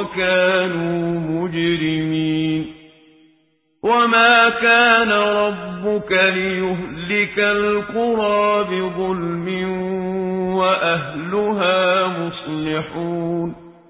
وكانوا مجرمين وما كان ربك ليهلك القرى بظلم وأهلها مصلحون